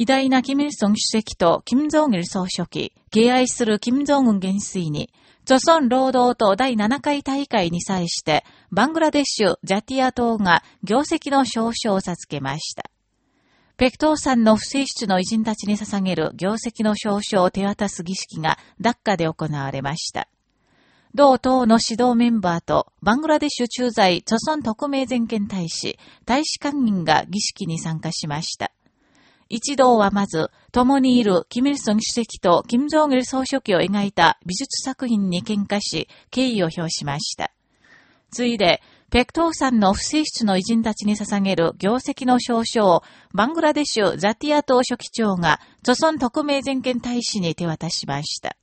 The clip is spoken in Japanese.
偉大なキム・イルソン主席とキム・ジョン・イル総書記、敬愛するキム・ジョン・ウン元帥に、著村労働党第7回大会に際して、バングラデシュ・ジャティア党が業績の証書を授けました。ペクトーさんの不正出の偉人たちに捧げる業績の証書を手渡す儀式がダッカで行われました。同党の指導メンバーとバングラデシュ駐在著村特命全権大使、大使館員が儀式に参加しました。一同はまず、共にいるキム・イルソン主席とキム・ジョン・イル総書記を描いた美術作品に喧嘩し、敬意を表しました。ついで、ペクトーさんの不正室の偉人たちに捧げる業績の証書を、バングラデシュ・ザティア島書記長が、著村特命全権大使に手渡しました。